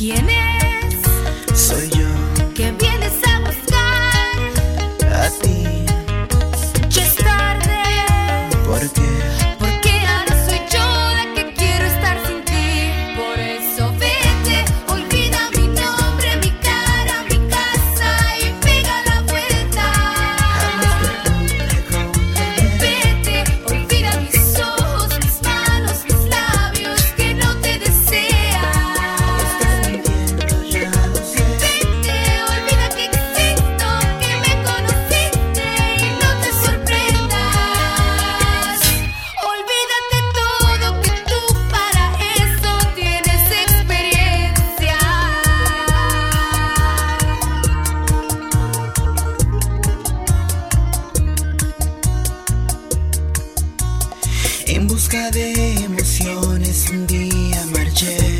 ¿Quién es? Soy yo. En busca de emociones un día marché.